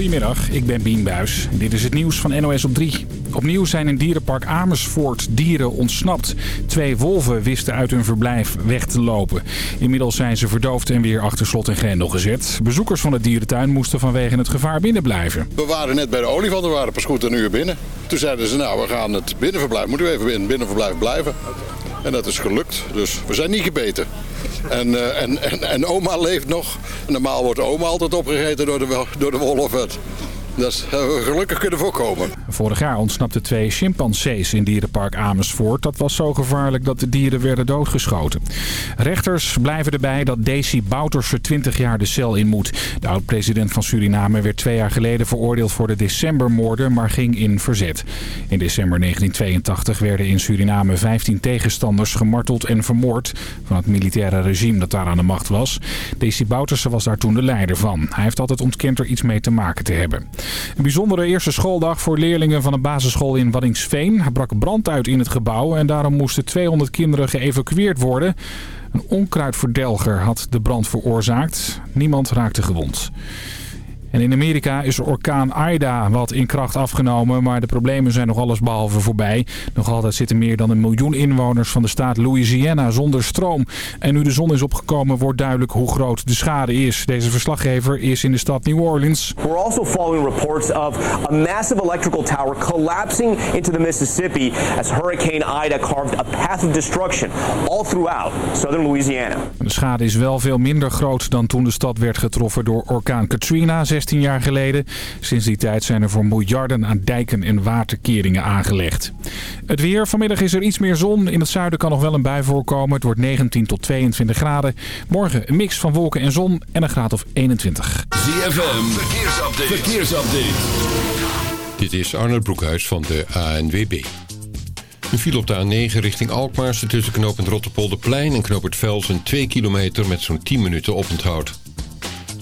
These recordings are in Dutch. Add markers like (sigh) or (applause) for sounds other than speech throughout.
Goedemiddag, ik ben Bien. Dit is het nieuws van NOS op 3. Opnieuw zijn in dierenpark Amersfoort dieren ontsnapt. Twee wolven wisten uit hun verblijf weg te lopen. Inmiddels zijn ze verdoofd en weer achter slot en grendel gezet. Bezoekers van de dierentuin moesten vanwege het gevaar binnenblijven. We waren net bij de olifanten, we waren pas goed een uur binnen. Toen zeiden ze, nou, we gaan het binnenverblijf, moeten we even in het binnenverblijf blijven. En dat is gelukt, dus we zijn niet gebeten. En, uh, en, en, en, oma leeft nog. Normaal wordt oma altijd opgegeten door de, door de. Dat hebben we gelukkig kunnen voorkomen. Vorig jaar ontsnapten twee chimpansees in dierenpark Amersfoort. Dat was zo gevaarlijk dat de dieren werden doodgeschoten. Rechters blijven erbij dat Daisy Bouters voor 20 jaar de cel in moet. De oud-president van Suriname werd twee jaar geleden veroordeeld voor de decembermoorden, maar ging in verzet. In december 1982 werden in Suriname 15 tegenstanders gemarteld en vermoord van het militaire regime dat daar aan de macht was. Daisy Bouterse was daar toen de leider van. Hij heeft altijd ontkend er iets mee te maken te hebben. Een bijzondere eerste schooldag voor leerlingen van een basisschool in Waddingsveen. Er brak brand uit in het gebouw en daarom moesten 200 kinderen geëvacueerd worden. Een onkruidverdelger had de brand veroorzaakt. Niemand raakte gewond. En in Amerika is orkaan Ida wat in kracht afgenomen, maar de problemen zijn nog allesbehalve voorbij. Nog altijd zitten meer dan een miljoen inwoners van de staat Louisiana zonder stroom. En nu de zon is opgekomen wordt duidelijk hoe groot de schade is. Deze verslaggever is in de stad New Orleans. We're also following reports of a massive electrical tower collapsing into the Mississippi as Hurricane Ida carved a path of destruction all throughout southern Louisiana. De schade is wel veel minder groot dan toen de stad werd getroffen door orkaan Katrina 16 jaar geleden. Sinds die tijd zijn er voor miljarden aan dijken en waterkeringen aangelegd. Het weer. Vanmiddag is er iets meer zon. In het zuiden kan nog wel een bui voorkomen. Het wordt 19 tot 22 graden. Morgen een mix van wolken en zon en een graad of 21. ZFM. Verkeersupdate. Verkeersupdate. Dit is Arnold Broekhuis van de ANWB. Een file op de A9 richting Alkmaar tussen knooppunt Rotterpolderplein en knooppunt Velsen 2 kilometer met zo'n 10 minuten oponthoud.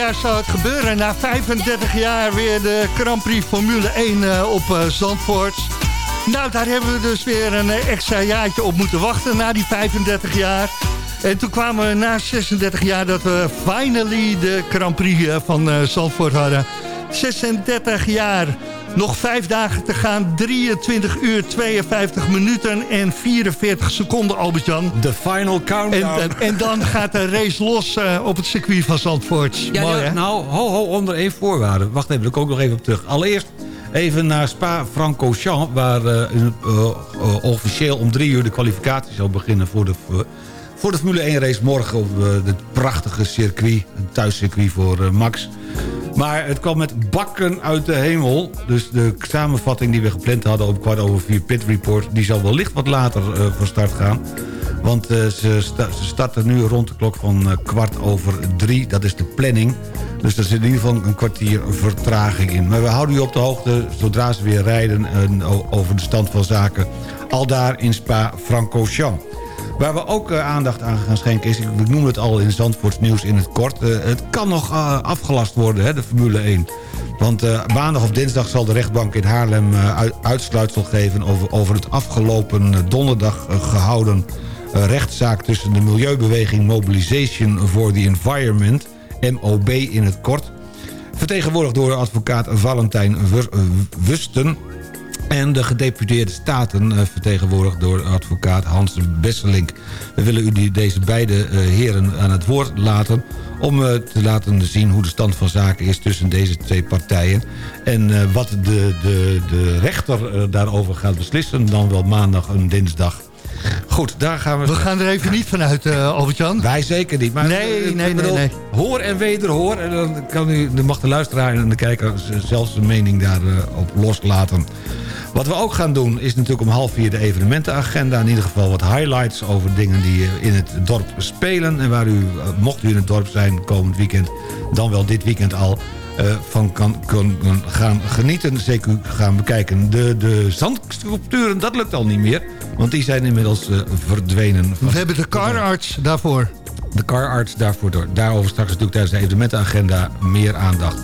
Jaar zou het gebeuren. Na 35 jaar weer de Grand Prix Formule 1 op Zandvoort. Nou, daar hebben we dus weer een extra jaartje op moeten wachten na die 35 jaar. En toen kwamen we na 36 jaar dat we finally de Grand Prix van Zandvoort hadden. 36 jaar. Nog vijf dagen te gaan. 23 uur, 52 minuten en 44 seconden, Albert-Jan. De final countdown. En, en, dan gaat de race los uh, op het circuit van Zandvoort. Ja, Mooi, ja, nou, ho, ho, onder één voorwaarde. Wacht even, daar kom ik nog even op terug. Allereerst even naar Spa-Francorchamps... waar uh, uh, officieel om drie uur de kwalificatie zal beginnen... voor de, voor de Formule 1 race morgen op het prachtige circuit. Een thuiscircuit voor Max... Maar het kwam met bakken uit de hemel. Dus de samenvatting die we gepland hadden op kwart over vier Pit Report... die zal wellicht wat later uh, van start gaan. Want uh, ze, ze, starten nu rond de klok van uh, kwart over drie. Dat is de planning. Dus er zit in ieder geval een kwartier vertraging in. Maar we houden u op de hoogte zodra ze weer rijden... over de stand van zaken. Al daar in Spa-Francorchamps. Waar we ook uh, aandacht aan gaan schenken is... ik noem het al in Zandvoorts nieuws in het kort... Uh, het kan nog uh, afgelast worden, hè, de Formule 1. Want maandag of dinsdag zal de rechtbank in Haarlem uitsluitsel geven... over, over het afgelopen donderdag gehouden rechtszaak... tussen de milieubeweging Mobilization for the Environment... MOB in het kort... vertegenwoordigd door advocaat Valentijn Wusten en de gedeputeerde staten, uh, vertegenwoordigd door advocaat Hans Besselink. We willen u die, deze beide uh, heren aan het woord laten... om uh, te laten zien hoe de stand van zaken is tussen deze twee partijen. En wat de, de, de rechter daarover gaat beslissen... dan wel maandag en dinsdag. Goed, daar gaan we... We gaan er even niet vanuit, uh, Albert-Jan. Wij zeker niet. Maar nee, nee, nee, nee, Hoor en wederhoor. En dan, kan u, dan mag de luisteraar en de kijker zelfs zijn mening daarop uh, loslaten. Wat we ook gaan doen is natuurlijk om half vier de evenementenagenda. In ieder geval wat highlights over dingen die in het dorp spelen. En waar u, mocht u in het dorp zijn komend weekend, dan wel dit weekend al... Uh, van kan, kan, gaan genieten, zeker gaan bekijken. De, de zandsculpturen, dat lukt al niet meer. Want die zijn inmiddels uh, verdwenen. We hebben de cararts daarvoor. De cararts daarvoor. Door. Daarover straks natuurlijk tijdens de evenementenagenda meer aandacht.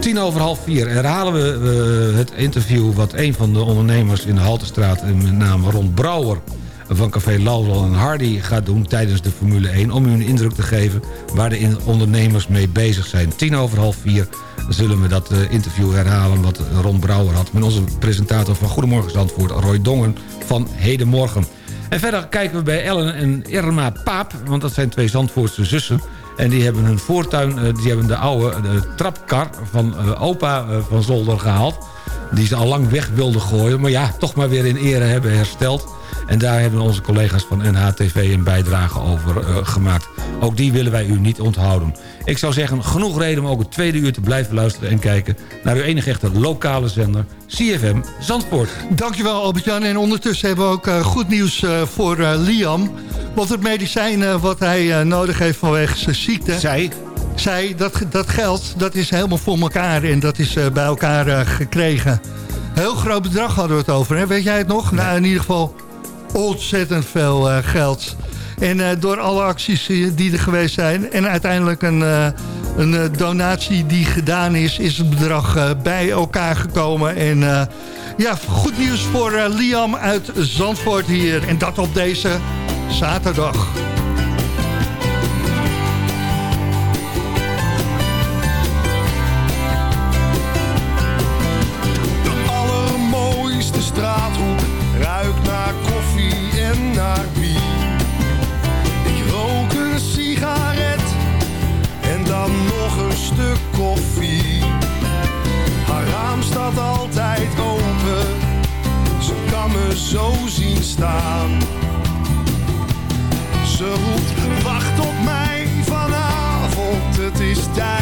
Tien over half vier herhalen we uh, het interview... wat een van de ondernemers in de Haltestraat... met name Ron Brouwer van Café Laudel en Hardy gaat doen tijdens de Formule 1... om u een indruk te geven waar de ondernemers mee bezig zijn. Tien over half vier zullen we dat uh, interview herhalen... wat Ron Brouwer had met onze presentator van Goedemorgen Zandvoort... Roy Dongen van Hedenmorgen. En verder kijken we bij Ellen en Irma Paap... want dat zijn twee Zandvoortse zussen... En die hebben hun voortuin, eh, die hebben de oude de trapkar van uh, opa van Zolder gehaald. Die ze al lang weg wilden gooien. Maar ja, toch maar weer in ere hebben hersteld. En daar hebben onze collega's van NHTV een bijdrage over uh, gemaakt. Ook die willen wij u niet onthouden. Ik zou zeggen, genoeg reden om ook het tweede uur te blijven luisteren... en kijken naar uw enige echte lokale zender, CFM Zandpoort. Dankjewel Albert-Jan. En ondertussen hebben we ook uh, goed nieuws uh, voor Liam. Want het medicijn wat hij nodig heeft vanwege zijn ziekte... Zij? Zij, dat, dat geld, dat is helemaal voor elkaar en dat is bij elkaar gekregen. Heel groot bedrag hadden we het over, hè? weet jij het nog? Nee. Nou, in ieder geval ontzettend veel uh, geld. En uh, door alle acties die er geweest zijn... en uiteindelijk een, een donatie die gedaan is... is het bedrag bij elkaar gekomen. En ja, goed nieuws voor Liam uit Zandvoort hier. En dat op deze zaterdag. Koffie. Haar raam staat altijd open, ze kan me zo zien staan. Ze roept, wacht op mij vanavond, het is tijd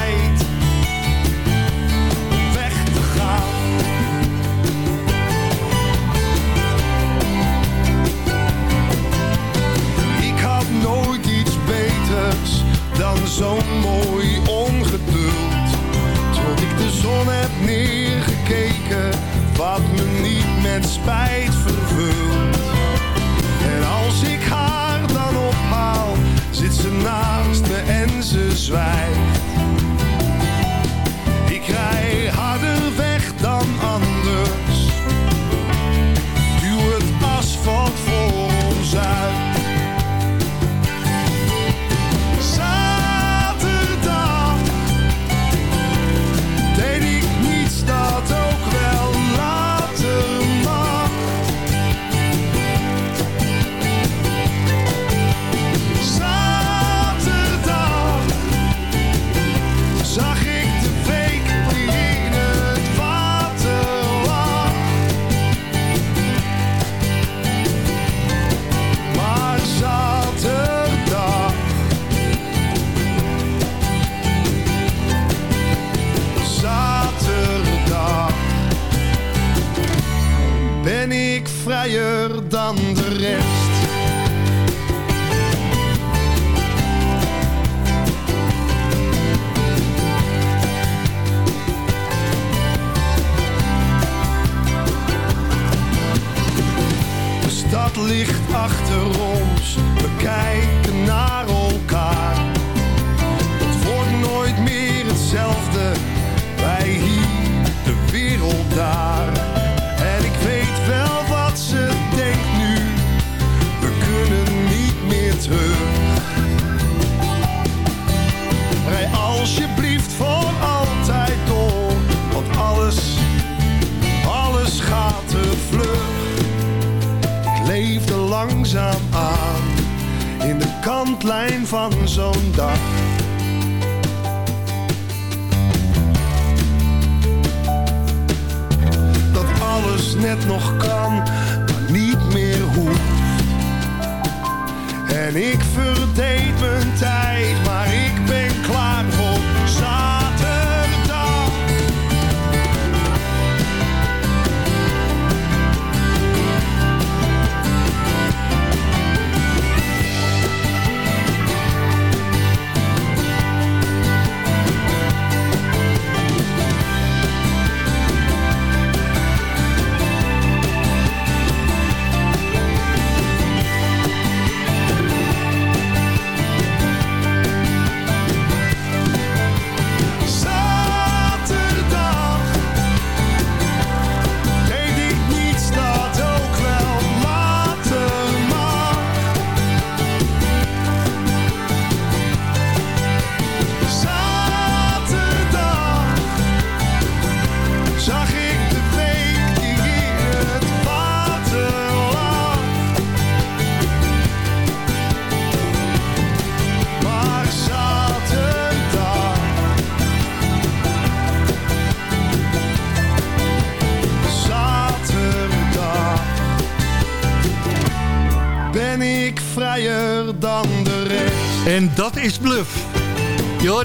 kantlijn van zo'n dag.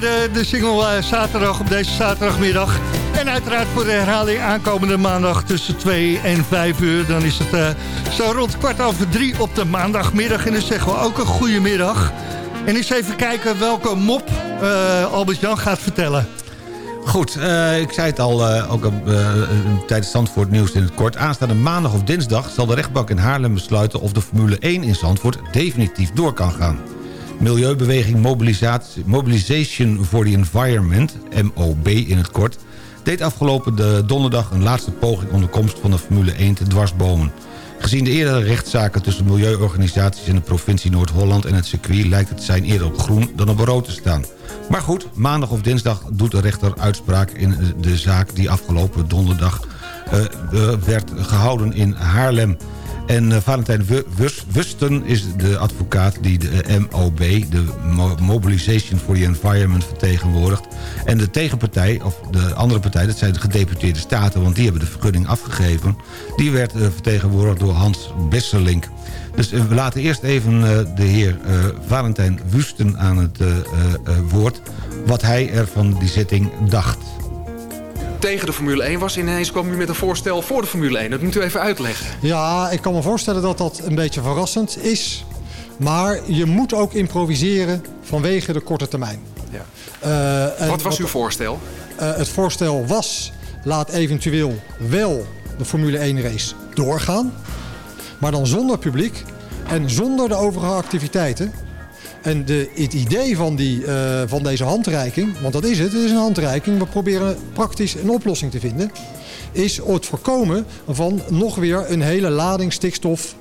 De single eh, zaterdag op deze zaterdagmiddag. En uiteraard voor de herhaling aankomende maandag tussen 2 en 5 uur. Dan is het eh, zo rond kwart over drie op de maandagmiddag. En dan zeggen we ook een goede middag. En eens even kijken welke mop eh, Albert-Jan gaat vertellen. Goed, ik zei het al, ook tijdens Zandvoort nieuws in het kort. Aanstaande maandag of dinsdag zal de rechtbank in Haarlem besluiten... of de Formule 1 in Zandvoort definitief door kan gaan. Milieubeweging Mobilization for the Environment, MOB in het kort... deed afgelopen de donderdag een laatste poging om de komst van de Formule 1 te dwarsbomen. Gezien de eerdere rechtszaken tussen milieuorganisaties in de provincie Noord-Holland en het circuit... lijkt het zijn eerder op groen dan op rood te staan. Maar goed, maandag of dinsdag doet de rechter uitspraak in de zaak... die afgelopen donderdag eh, eh, werd gehouden in Haarlem. En uh, Valentijn Wu- Wus- Wusten is de advocaat die de MOB, de Mo- Mobilization for the Environment, vertegenwoordigt. En de tegenpartij, of de andere partij, dat zijn de gedeputeerde staten... want die hebben de vergunning afgegeven. Die werd eh, vertegenwoordigd door Hans Besselink. Dus eh, we laten eerst even eh, de heer eh, Valentijn Wusten aan het eh, eh, eh, woord... wat hij er van die zitting dacht. Tegen de Formule 1 was. Ineens kwam u met een voorstel voor de Formule 1. Dat moet u even uitleggen. Ja, ik kan me voorstellen dat dat een beetje verrassend is. Maar je moet ook improviseren vanwege de korte termijn. Ja. Eh, Wat was uw voorstel? eh, het voorstel was, laat eventueel wel de Formule 1 race doorgaan. Maar dan zonder publiek en zonder de overige activiteiten. En de, het idee van, die, eh, van deze handreiking, want dat is het, het is een handreiking. We proberen praktisch een oplossing te vinden. Is het voorkomen van nog weer een hele lading stikstof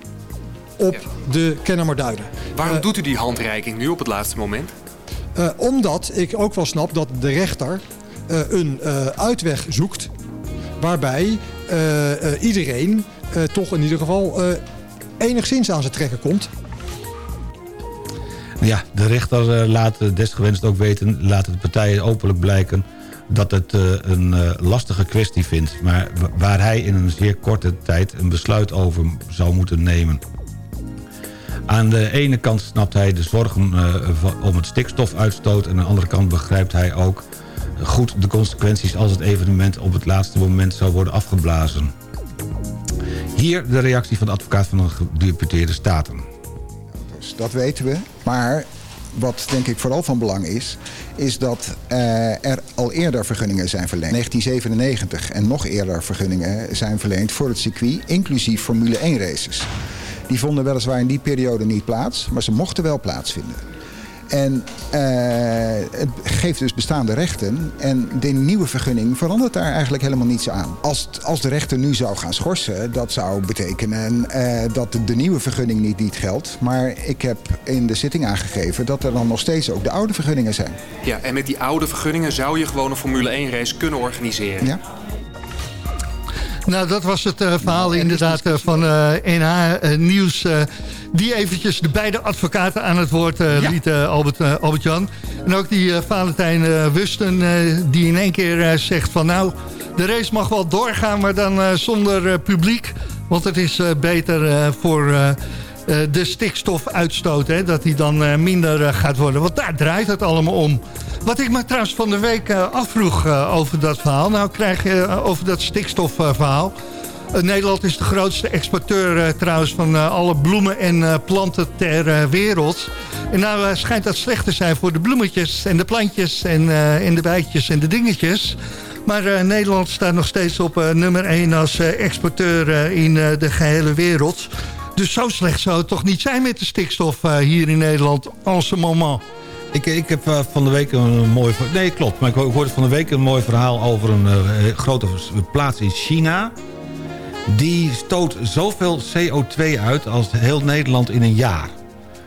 op de Kennemerduinen. Waarom doet u die handreiking nu op het laatste moment? Eh, omdat ik ook wel snap dat de rechter eh, een eh, uitweg zoekt... waarbij eh, eh, iedereen eh, toch in ieder geval eh, enigszins aan zijn trekken komt. Ja, de rechter eh, laat desgewenst ook weten, laat de partijen openlijk blijken dat het eh, een eh, lastige kwestie vindt, maar wa- waar hij in een zeer korte tijd een besluit over zou moeten nemen. Aan de ene kant snapt hij de zorgen om het stikstofuitstoot... en aan de andere kant begrijpt hij ook goed de consequenties... als het evenement op het laatste moment zou worden afgeblazen. Hier de reactie van de advocaat van de gedeputeerde staten. Dat weten we. Maar wat denk ik vooral van belang is, is dat uh, er al eerder vergunningen zijn verleend. 1997 en nog eerder vergunningen zijn verleend voor het circuit, inclusief Formule 1 races. Die vonden weliswaar in die periode niet plaats, maar ze mochten wel plaatsvinden. En uh, het geeft dus bestaande rechten. En de nieuwe vergunning verandert daar eigenlijk helemaal niets aan. Als, als de rechter nu zou gaan schorsen, dat zou betekenen uh, dat de, de, nieuwe vergunning niet, niet geldt. Maar ik heb in de zitting aangegeven dat er dan nog steeds ook de oude vergunningen zijn. Ja, en met die oude vergunningen zou je gewoon een Formule 1 race kunnen organiseren. Ja. Nou, dat was het uh, verhaal inderdaad uh, van uh, NH Nieuws. Die eventjes de beide advocaten aan het woord ja. liet, Albert, Albert-Jan. En ook die Valentijn Wusten, die in één keer zegt van... nou, de race mag wel doorgaan, maar dan zonder publiek. Want het is beter voor... de stikstofuitstoot, hè, dat die dan minder gaat worden. Want daar draait het allemaal om. Wat ik me trouwens van de week afvroeg over dat verhaal. Nou krijg je over dat stikstofverhaal. Nederland is de grootste exporteur trouwens van alle bloemen en planten ter wereld. En nou schijnt dat slecht te zijn voor de bloemetjes en de plantjes en, en de bijtjes en de dingetjes. Maar Nederland staat nog steeds op nummer 1 als exporteur in de gehele wereld. Dus zo slecht zou het toch niet zijn met de stikstof hier in Nederland en ce moment. Ik, ik heb van de week een mooi... Nee, klopt. Maar ik hoorde van de week een mooi verhaal over een grote plaats in China. Die stoot zoveel CO2 uit als heel Nederland in een jaar.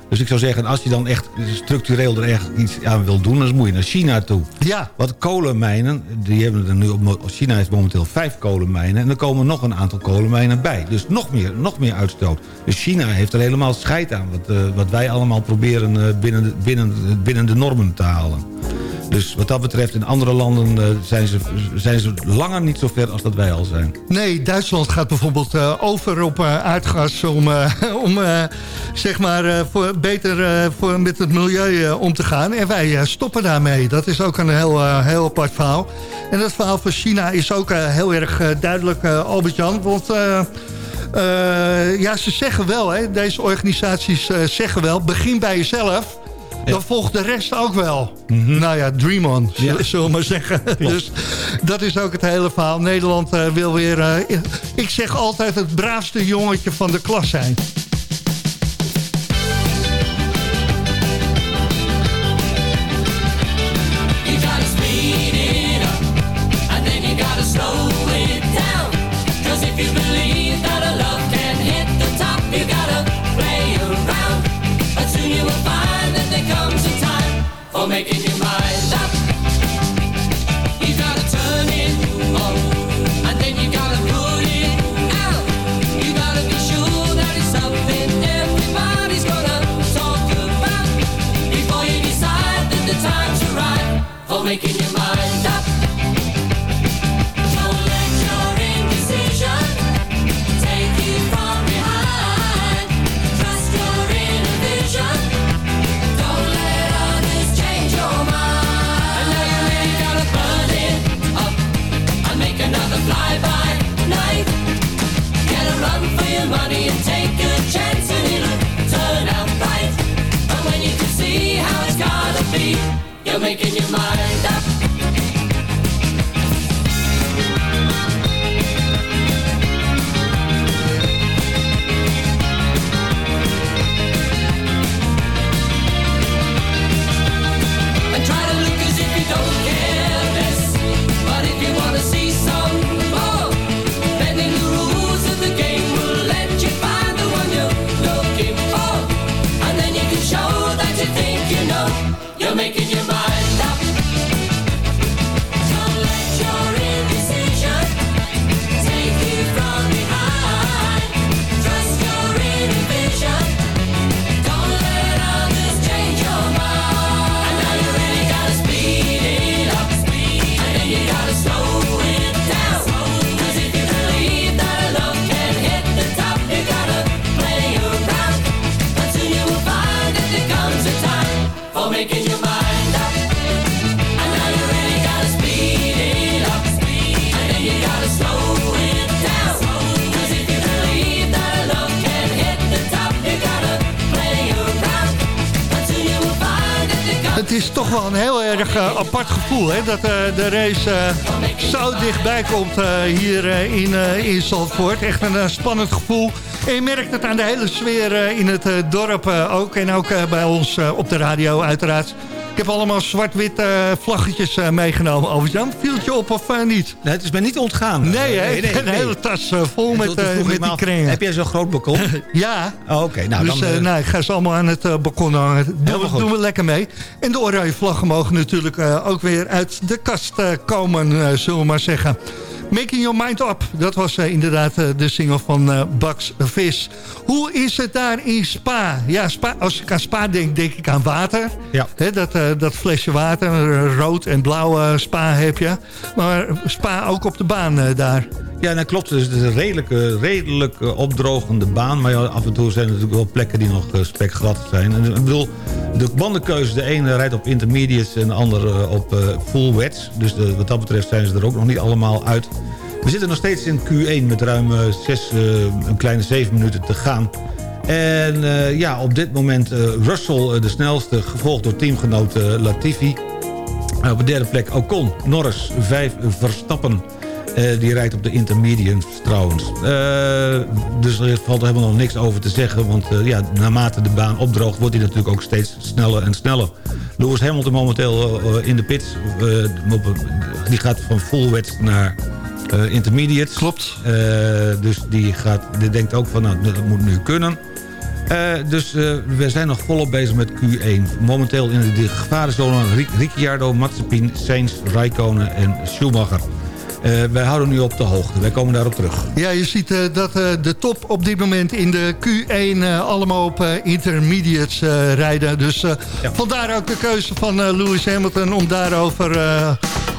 Dus ik zou zeggen, als je dan echt structureel er echt iets aan wil doen... dan moet je naar China toe. Ja. Want kolenmijnen, die hebben er nu op, China heeft momenteel vijf kolenmijnen... en er komen nog een aantal kolenmijnen bij. Dus nog meer, nog meer uitstoot. Dus China heeft er helemaal scheid aan... wat, uh, wat wij allemaal proberen uh, binnen, de, binnen, binnen de normen te halen. Dus wat dat betreft, in andere landen uh, zijn, ze, zijn ze langer niet zo ver als dat wij al zijn. Nee, Duitsland gaat bijvoorbeeld uh, over op uh, aardgas om, (laughs) om zeg maar, voor, beter voor, met het milieu om te gaan. En wij stoppen daarmee. Dat is ook een heel, heel apart verhaal. En dat verhaal van China is ook heel erg duidelijk, Albert-Jan. Want... ja, ze zeggen wel, hè, deze organisaties zeggen wel... begin bij jezelf dan volgt de rest ook wel. Mm -hmm. Nou ja, dream on, zullen we maar zeggen. (laughs) dus dat is ook het hele verhaal. Nederland uh, wil weer, uh, ik zeg altijd, het braafste jongetje van de klas zijn. Making your mind toch wel een heel erg eh, apart gevoel, hè? Dat eh, de race eh, zo dichtbij komt hier in, in Zandvoort. Echt een spannend gevoel. En je merkt het aan de hele sfeer in het dorp ook. En ook bij ons op de radio uiteraard. Ik heb allemaal zwart-wit eh, vlaggetjes eh, meegenomen. Albert-Jan, viel het je op of eh, niet? Nee, het is mij niet ontgaan. Nee, hè? Nee, nee, een hele tas vol En met, met me die af, kringen. Heb jij zo'n groot balkon? (laughs) Ja. Oh, Oké, nou dus dan... nou, ik ga ze allemaal aan het balkon hangen. Doen, Helemaal we- goed. doen we lekker mee. En de oranje vlaggen mogen natuurlijk ook weer uit de kast komen, zullen we maar zeggen. Making Your Mind Up, dat was eh, inderdaad eh, de single van eh Bugs Vis. Hoe is het daar in Spa? Ja, Spa, als ik aan Spa denk, denk ik aan water. Ja. Dat, dat flesje water, rood en blauw Spa heb je. Maar Spa ook op de baan daar. Ja, dat klopt. Dus het is een redelijk, eh, redelijk eh, opdrogende baan. Maar ja, af en toe zijn er natuurlijk wel plekken die nog eh, spekglad zijn. En, ik bedoel, de bandenkeuze, de ene rijdt op intermediates en de ander eh, op full wets. Dus de- wat dat betreft zijn ze er ook nog niet allemaal uit. We zitten nog steeds in Q1 met ruim eh, zes, eh, een kleine zeven minuten te gaan. En ja, op dit moment Russell de snelste, gevolgd door teamgenoot Latifi. Op de derde plek Ocon, Norris, vijf Verstappen. Eh, die rijdt op de intermediates trouwens. Eh, dus er valt er helemaal nog niks over te zeggen. Want eh, ja, naarmate de baan opdroogt... wordt hij natuurlijk ook steeds sneller en sneller. Lewis Hamilton momenteel in de pits. die gaat van full wet naar eh intermediates. Klopt. Dus die, gaat, die denkt ook van, nou, dat moet nu kunnen. Dus we zijn nog volop bezig met Q1. Momenteel in de gevarenzone Ri- Ricciardo, Mazepin, Sainz, Raikkonen en Schumacher. Eh, wij houden nu op de hoogte. Wij komen daarop terug. Ja, je ziet eh, dat eh, de top op dit moment in de Q1 eh, allemaal op intermediates rijden. Dus vandaar ook de keuze van Lewis Hamilton om daarover,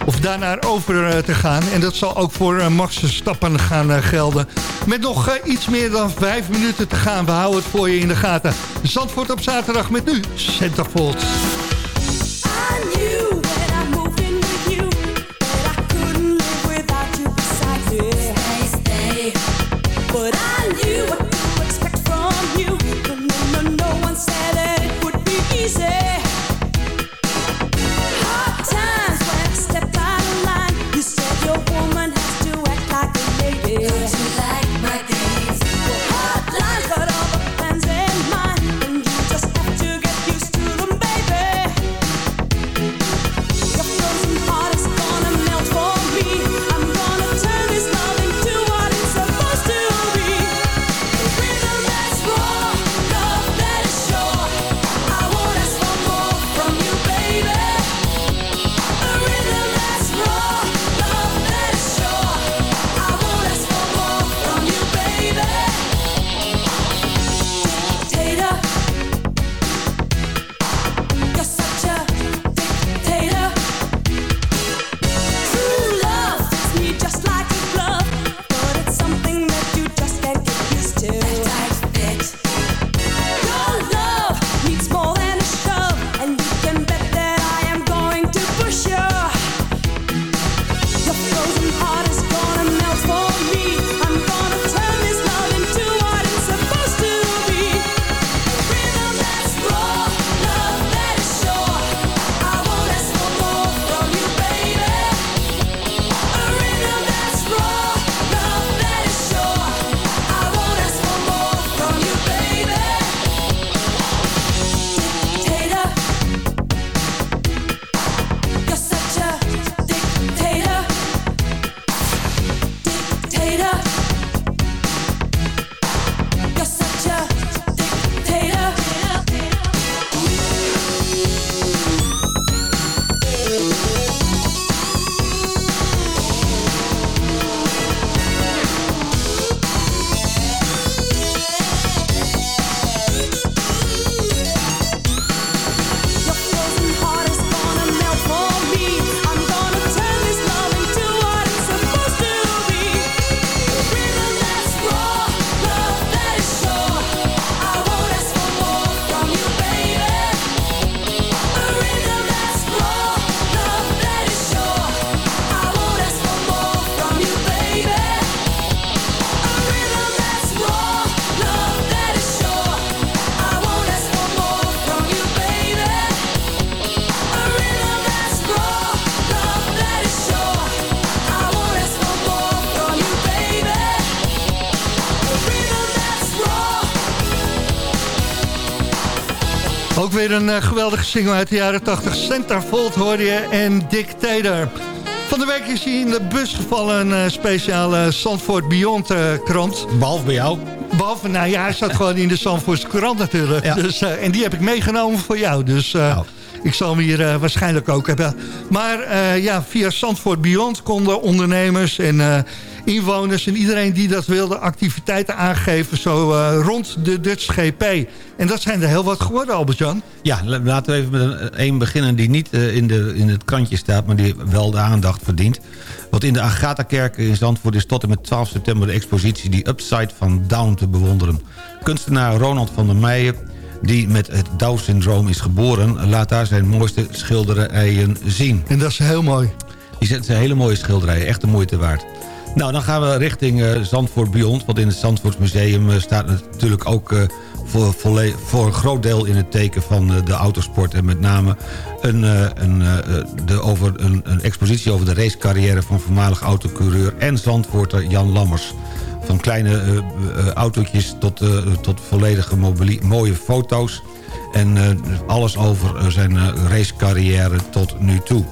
of daarnaar over te gaan. En dat zal ook voor Max Verstappen gaan gelden. Met nog iets meer dan vijf minuten te gaan. We houden het voor je in de gaten. Zandvoort op zaterdag met nu Centerfold. Een eh, geweldige single uit de jaren 80. Centerfold hoorde je en Dictator. Van de week is hij in de bus gevallen. Een eh, speciale Zandvoort Beyond eh, krant. Behalve bij jou. Behalve, nou ja, hij zat gewoon in de Zandvoortse krant natuurlijk. Dus, eh, en die heb ik meegenomen voor jou. Dus eh, ik zal hem hier eh, waarschijnlijk ook hebben. Maar ja, via Zandvoort Beyond konden ondernemers en inwoners... en iedereen die dat wilde activiteiten aangeven... zo rond de Dutch GP. En dat zijn er heel wat geworden, Albert-Jan. Ja, la- laten we even met een, een beginnen die niet in, de, in het krantje staat... maar die wel de aandacht verdient. Want in de Agatha-kerk in Zandvoort is tot en met 12 september... de expositie die Upside van Down te bewonderen. Kunstenaar Ronald van der Meijen die met het Down-syndroom is geboren... laat daar zijn mooiste schilderijen zien. En dat is heel mooi. Die zijn zijn hele mooie schilderijen, echt de moeite waard. Nou, dan gaan we richting eh, Zandvoort Beyond. Want in het Zandvoortsmuseum eh, staat natuurlijk ook eh, voor, voor een groot deel in het teken van eh, de autosport. En met name een, eh, een, eh, de over, een, een expositie over de racecarrière van voormalig autocoureur en Zandvoorter Jan Lammers. Van kleine autootjes tot, tot volledige mooie foto's. En alles over zijn racecarrière tot nu toe.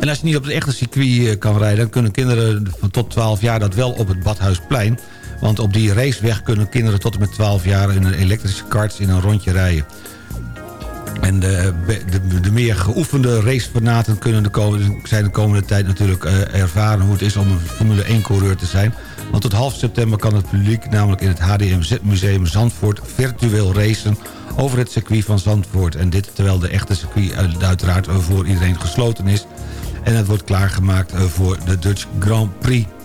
En als je niet op het echte circuit kan rijden... dan kunnen kinderen van tot 12 jaar dat wel op het Badhuisplein. Want op die raceweg kunnen kinderen tot en met 12 jaar... in een elektrische karts in een rondje rijden. En de, de, de meer geoefende racefanaten kunnen de komende, zijn de komende tijd natuurlijk eh, ervaren... hoe het is om een Formule 1-coureur te zijn. Want tot half september kan het publiek namelijk in het HDMZ-museum Zandvoort... virtueel racen over het circuit van Zandvoort. En dit terwijl de echte circuit uit- uiteraard voor iedereen gesloten is. En het wordt klaargemaakt eh, voor de Dutch Grand Prix.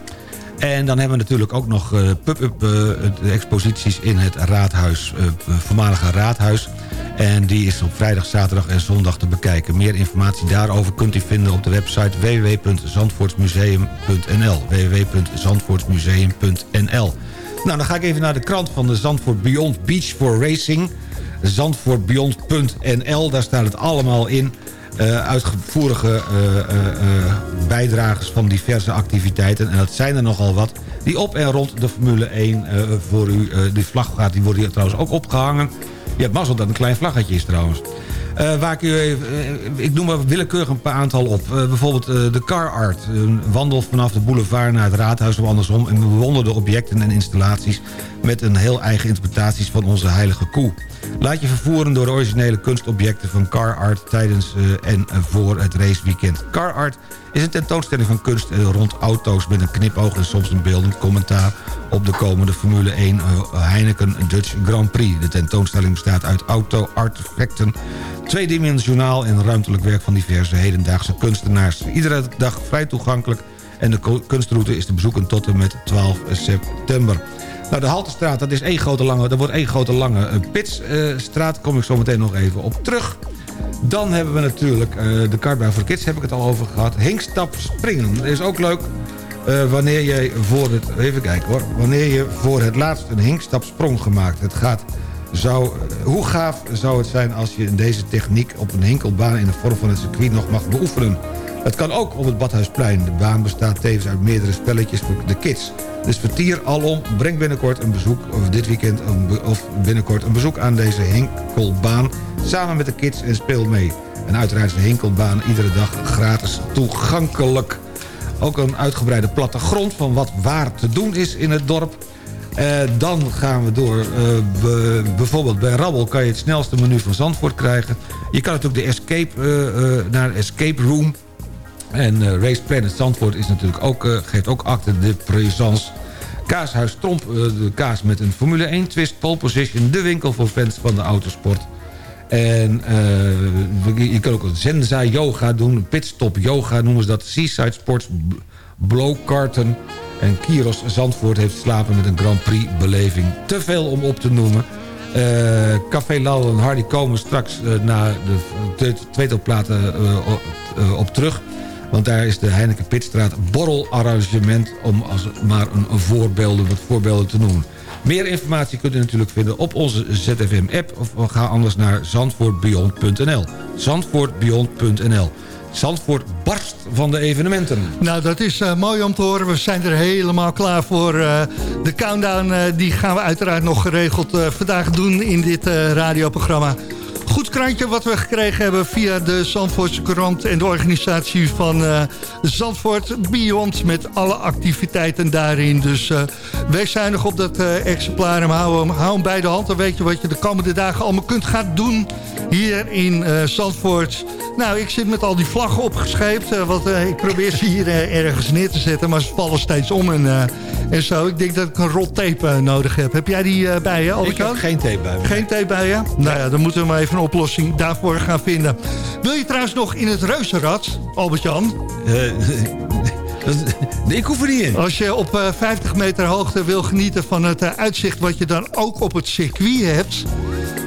En dan hebben we natuurlijk ook nog eh, pub-up eh, exposities in het raadhuis, eh, voormalige raadhuis. En die is op vrijdag, zaterdag en zondag te bekijken. Meer informatie daarover kunt u vinden op de website www.zandvoortsmuseum.nl www.zandvoortsmuseum.nl Nou, dan ga ik even naar de krant van de Zandvoort Beyond Beach for Racing. Zandvoortbeyond.nl, daar staat het allemaal in. Eh, uitvoerige eh, eh, bijdragers van diverse activiteiten. En dat zijn er nogal wat. Die op en rond de Formule 1 eh, voor u... die vlag gaat, die wordt hier trouwens ook opgehangen. Je hebt mazzel dat een klein vlaggetje is trouwens. Eh, waar ik, u even, ik noem maar willekeurig een paar aantal op. Bijvoorbeeld de Car Art. Een wandel vanaf de boulevard naar het raadhuis of andersom. En bewonder de objecten en installaties... met een heel eigen interpretaties van onze heilige koe. Laat je vervoeren door originele kunstobjecten van Car Art... tijdens eh, en voor het raceweekend. Car Art is een tentoonstelling van kunst eh, rond auto's... met een knipoog en soms een beeldend commentaar... op de komende Formule 1 eh, Heineken Dutch Grand Prix. De tentoonstelling bestaat uit auto-artefacten... tweedimensionaal en ruimtelijk werk van diverse hedendaagse kunstenaars. Iedere dag vrij toegankelijk... en de kunstroute is te bezoeken tot en met 12 september. Nou, de Haltestraat, dat, is één grote lange, dat wordt één grote lange eh, pitsstraat. kom ik zo meteen nog even op terug. Dan hebben we natuurlijk eh, de kartbaan voor kids, heb ik het al over gehad. Hinkstap springen, dat is ook leuk. Eh, wanneer je voor het, even kijken hoor, wanneer je voor het laatst een hinkstap sprong gemaakt. Het gaat, zou, hoe gaaf zou het zijn als je deze techniek op een hinkelbaan in de vorm van het circuit nog mag beoefenen. Het kan ook op het Badhuisplein. De baan bestaat tevens uit meerdere spelletjes voor de kids. Dus vertier alom, breng binnenkort een bezoek, of dit weekend of binnenkort een bezoek aan deze hinkelbaan. Samen met de kids en speel mee. En uiteraard is de hinkelbaan iedere dag gratis toegankelijk. Ook een uitgebreide plattegrond van wat waar te doen is in het dorp. Eh, dan gaan we door. Eh, be- bijvoorbeeld bij Rabbel kan je het snelste menu van Zandvoort krijgen. Je kan natuurlijk de escape, eh, naar Escape Room. En eh, Race Planet Zandvoort is natuurlijk ook, eh, geeft ook acte de présence. Kaashuis Tromp, eh, de kaas met een Formule 1 twist, pole position. De winkel voor fans van de autosport. En je- je kan ook Zenza yoga doen, pitstop yoga noemen ze dat. Seaside Sports, blowkarten. En Kiros Zandvoort heeft slapen met een Grand Prix beleving. Te veel om op te noemen. Café Lal en Hardy komen straks eh, naar de, op, eh, op terug. Want daar is de Heineken Pitstraat borrelarrangement... om als maar een voorbeelden, wat voorbeelden te noemen. Meer informatie kunt u natuurlijk vinden op onze ZFM-app... of ga anders naar zandvoortbeyond.nl. Zandvoortbeyond.nl. Zandvoort barst van de evenementen. Nou, dat is eh, mooi om te horen. We zijn er helemaal klaar voor. eh, de countdown eh, die gaan we uiteraard nog geregeld vandaag doen in dit radioprogramma. Goed krantje wat we gekregen hebben via de Zandvoortse krant... en de organisatie van eh, Zandvoort Beyond met alle activiteiten daarin. Dus uh, wees zuinig op dat uh, exemplaar en hou hem, hou hem bij de hand. Dan weet je wat je de komende dagen allemaal kunt gaan doen hier in uh, Zandvoort. Nou, ik zit met al die vlaggen opgescheept. Uh, want uh, ik probeer ze hier ergens neer te zetten. Maar ze vallen steeds om en, en zo. Ik denk dat ik een rot tape nodig heb. Heb jij die bij je, Ik heb geen tape bij me. Geen tape bij je? Nou ja, dan moeten we maar even oplossing daarvoor gaan vinden. Wil je trouwens nog in het reuzenrad, Albert-Jan? (laughs) ik hoef er niet in. Als je op uh, 50 meter hoogte wil genieten van het uh, uitzicht... wat je dan ook op het circuit hebt...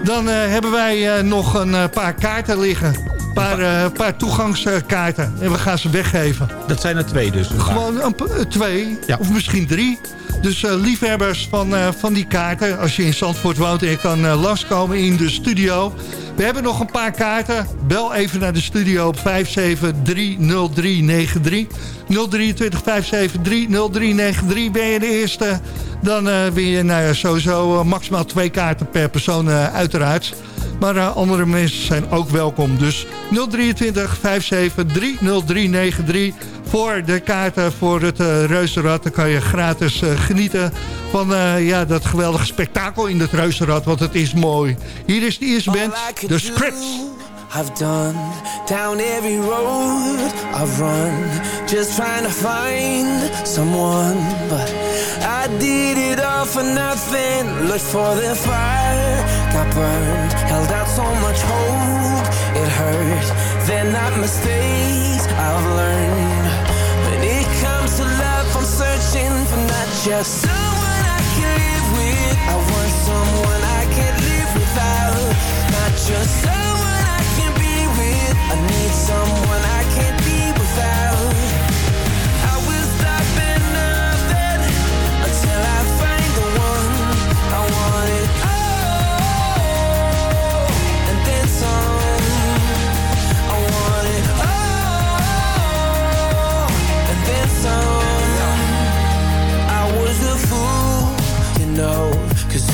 dan hebben wij nog een paar kaarten liggen. Een paar, paar toegangskaarten. En we gaan ze weggeven. Dat zijn er twee dus? Gewoon een, twee. Ja. Of misschien drie. Dus liefhebbers van, van die kaarten... als je in Zandvoort woont en je kan langskomen in de studio... We hebben nog een paar kaarten. Bel even naar de studio op 5730393. 023 5730393. Ben je de eerste, dan uh, je nou ja, sowieso uh, maximaal twee kaarten per persoon uh, uiteraard. Maar andere mensen zijn ook welkom. Dus 023 5730393 voor de kaarten voor het uh, Reuzenrad. Dan kan je gratis uh, genieten van uh, ja, dat geweldige spektakel in het Reuzenrad. Want het is mooi. Hier is de eerste band, The Scripts. I've done down every road I've run just trying to find someone but I did it all for nothing looked for the fire got burned held out so much hope. It hurt. They're not mistakes I've learned. When it comes to love I'm searching for not just someone I can live with. I want someone I can't live without. Not just someone I can be with. I need someone I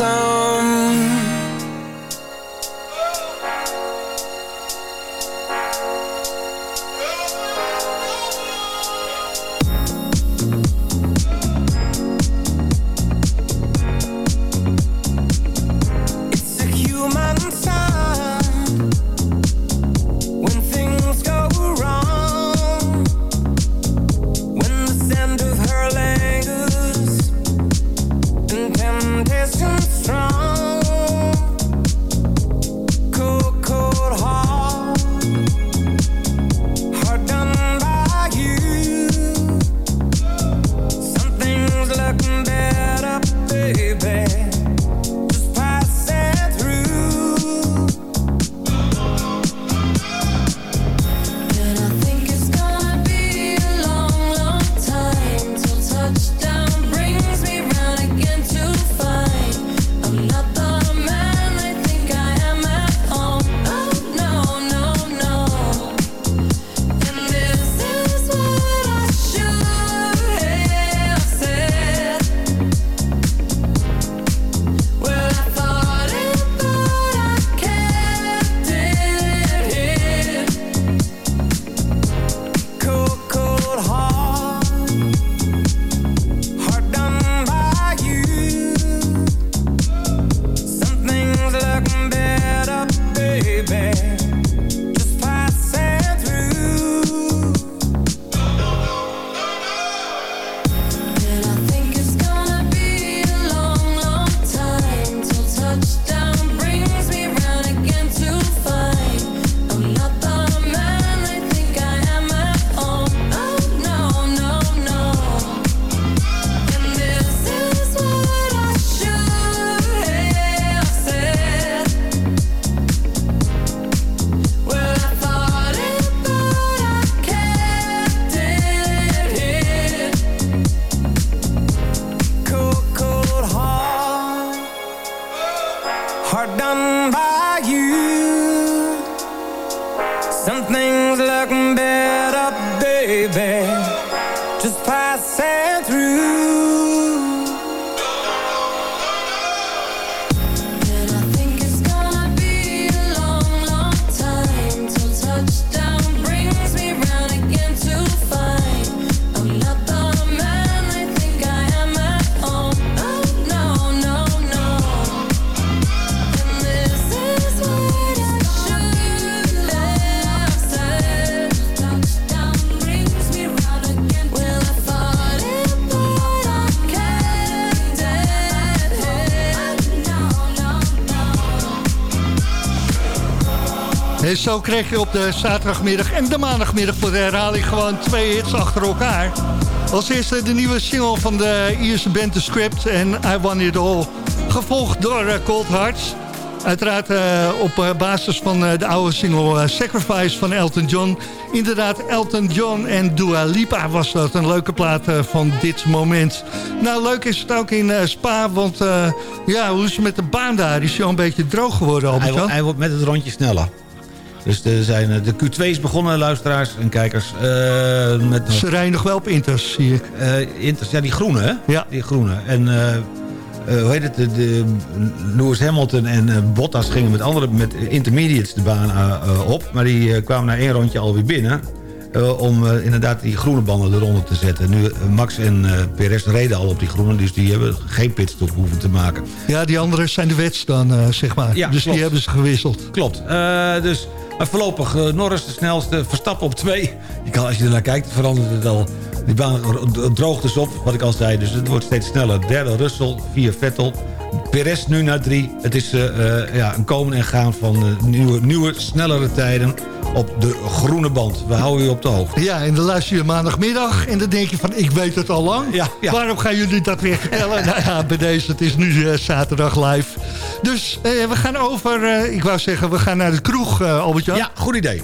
some Zo kreeg je op de zaterdagmiddag en de maandagmiddag voor de herhaling gewoon twee hits achter elkaar. Als eerste de nieuwe single van de Ierse band The Script en I Want It All. Gevolgd door eh, Cold Hearts. Uiteraard eh, op eh, basis van de oude single Sacrifice van Elton John. Inderdaad, Elton John en Dua Lipa was dat. Een leuke plaat van dit moment. Nou, leuk is het ook in Spa, want ja, hoe is het met de baan daar? Is hij al een beetje droog geworden, Albert hij wordt met het rondje sneller. Dus er zijn, eh, de Q2's begonnen, luisteraars en kijkers. eh, met Ze rijden nog wel op Inters, zie ik. Eh, Inters, ja, die groene, hè? Ja. Die groene. En hoe heet het? De, de, Lewis Hamilton en Bottas gingen met andere met intermediates de baan op. Maar die kwamen na één rondje alweer binnen. om inderdaad die groene banden eronder te zetten. Nu, Max en Perez reden al op die groene. Dus die hebben geen pitstop hoeven te maken. Ja, die anderen zijn de wets dan, zeg maar. Ja, dus klopt. die hebben ze gewisseld. Klopt. Dus maar voorlopig eh, Norris de snelste. Verstappen op twee. Als je ernaar kijkt, verandert het al. Die baan droogt dus op, wat ik al zei. Dus het wordt steeds sneller. Derde Russell, vier Vettel. Perez nu naar drie. Het is eh, eh, ja, een komen en gaan van nieuwe, nieuwe, snellere tijden op de groene band. We houden u op de hoogte. Ja, en dan luister je maandagmiddag en dan denk je van, ik weet het al lang. Ja, ja. Waarom gaan jullie dat weer vertellen? nou ja, bij deze, het is nu eh, zaterdag live. Dus eh, we gaan over, eh, ik wou zeggen, we gaan naar de kroeg, Albert-Jan. Ja, goed idee.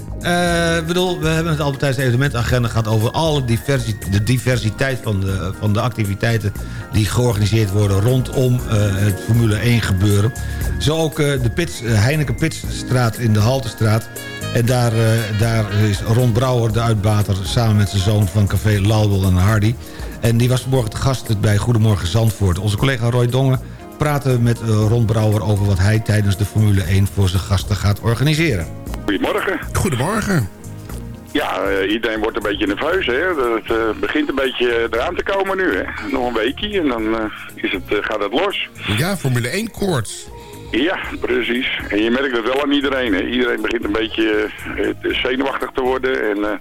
Bedoel, we hebben het altijd tijdens de evenementagenda gehad... over alle diversi de diversiteit van de, van de activiteiten... die georganiseerd worden rondom het Formule 1 gebeuren. Zo ook de Pits, Heineken Pitstraat in de Haltestraat. En daar, eh, daar is Ron Brouwer, de uitbater... samen met zijn zoon van Café Laudel en Hardy. En die was vanmorgen te gast bij Goedemorgen Zandvoort. Onze collega Roy Dongen praatte met eh, Ron Brouwer... over wat hij tijdens de Formule 1 voor zijn gasten gaat organiseren. Goedemorgen. Goedemorgen. Ja, eh, iedereen wordt een beetje nerveus. Hè? Het eh, begint een beetje eraan te komen nu. Hè? Nog een weekje en dan eh, is het, eh, gaat het los. Ja, Formule 1 koorts. Ja, precies. En je merkt het wel aan iedereen. Hè? Iedereen begint een beetje eh, zenuwachtig te worden. En, eh,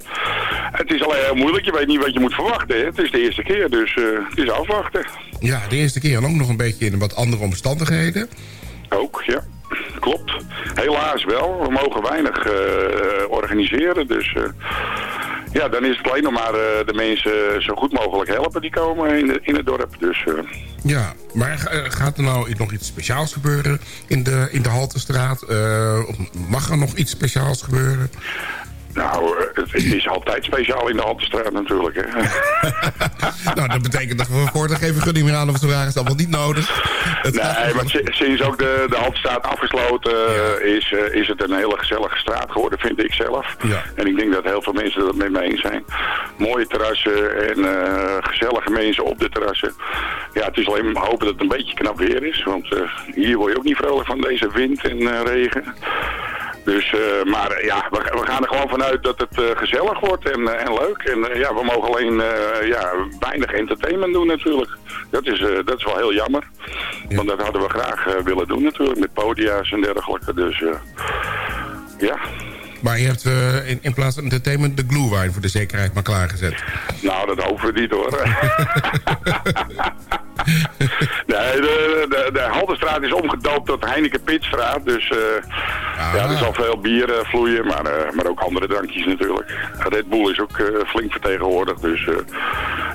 het is alleen heel moeilijk. Je weet niet wat je moet verwachten. Hè? Het is de eerste keer, dus eh, het is afwachten. Ja, de eerste keer en ook nog een beetje in wat andere omstandigheden. Ook, ja. Klopt. Helaas wel. We mogen weinig eh, organiseren. Dus eh, ja, dan is het alleen nog maar eh, de mensen zo goed mogelijk helpen die komen in, de- in het dorp. Dus eh, Ja, maar ga- eh, gaat er nou nog iets speciaals gebeuren in de, in de Haltestraat? Eh, of mag er nog iets speciaals gebeuren? Nou, het, is altijd speciaal in de Haltestraat natuurlijk. Hè. (laughs) nou, dat betekent dat we voor geen vergunning meer aan of te vragen. is allemaal niet nodig. Het Nee, maar si- sinds ook de, de Haltestraat afgesloten is, eh, is het een hele gezellige straat geworden, vind ik zelf. Ja. En ik denk dat heel veel mensen het met me eens zijn. Mooie terrassen en eh, gezellige mensen op de terrassen. Ja, het is alleen maar hopen dat het een beetje knap weer is. Want eh, hier word je ook niet vrolijk van deze wind en regen. Dus, eh, maar eh, ja, we, we gaan er gewoon vanuit dat het eh, gezellig wordt en, en leuk. En ja, we mogen alleen ja, weinig entertainment doen natuurlijk. Dat is, eh, dat is wel heel jammer. Want dat hadden we graag willen doen natuurlijk, met podia's en dergelijke. Dus ja, Maar je hebt eh, in, in plaats van entertainment de glühwein voor de zekerheid maar klaargezet. nou dat hopen we niet hoor. (laughs) nee, de, de, de Haldenstraat is omgedoopt tot Heineken Pitstraat. Dus eh, ja, er zal veel bier eh, vloeien, maar, maar ook andere drankjes natuurlijk. Red Bull is ook flink vertegenwoordigd. Dus